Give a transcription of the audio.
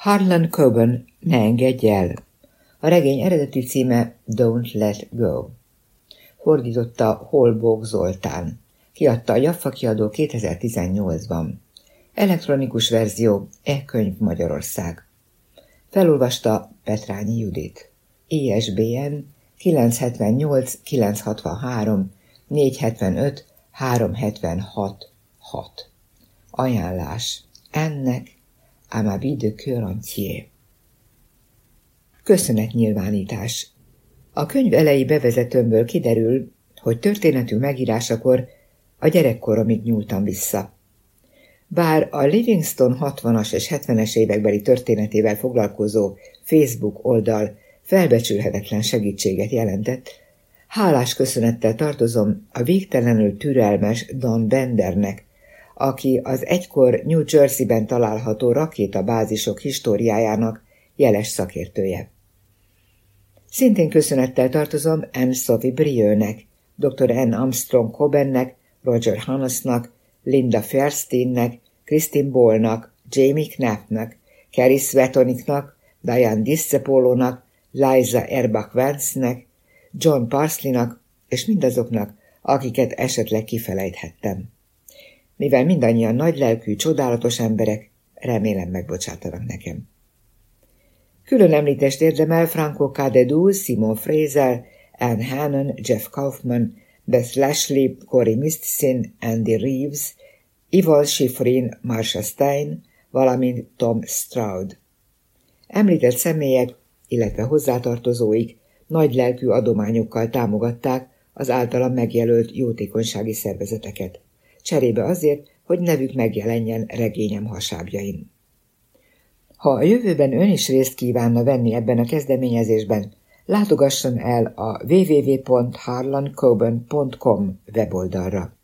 Harlan Coben, ne engedj el! A regény eredeti címe Don't Let Go. Fordította Holbók Zoltán. Kiadta a Jaffa kiadó 2018-ban. Elektronikus verzió E-könyv Magyarország. Felolvasta Petrányi Judit. ISBN 978 963 475 376 6. Ajánlás. Ennek à ma vie de cœur entier. Köszönetnyilvánítás. A könyv elejé bevezetőmből kiderül, hogy történetünk megírásakor a gyerekkoromig nyúltam vissza. Bár a Livingston 60-as és 70-es évekbeli történetével foglalkozó Facebook oldal felbecsülhetetlen segítséget jelentett, hálás köszönettel tartozom a végtelenül türelmes Don Bendernek, aki az egykor New Jersey-ben található rakétabázisok históriájának jeles szakértője. Szintén köszönettel tartozom Anne Sophie Brieux-nek, Dr. Anne Armstrong Cobennek, Roger Hannesnak, Linda Fersteinnek, Christine Ballnak, Jamie Knappnak, Kerry Svetoniknak, Diane Discepolónak, Liza Erbach Vance-nek, John Parsleynak és mindazoknak, akiket esetleg kifelejthettem. Mivel mindannyian nagylelkű, csodálatos emberek, remélem megbocsátanak nekem. Külön említést érdemel Franco Cadedou, Simon Fraser, Anne Hannon, Jeff Kaufman, Beth Lashley, Corey Mistsin, Andy Reeves, Ival Schifrin, Marsha Stein, valamint Tom Stroud. Említett személyek, illetve hozzátartozóik nagy lelkű adományokkal támogatták az általam megjelölt jótékonysági szervezeteket, cserébe azért, hogy nevük megjelenjen regényem hasábjain. Ha a jövőben ön is részt kívánna venni ebben a kezdeményezésben, látogasson el a www.harlancoben.com weboldalra.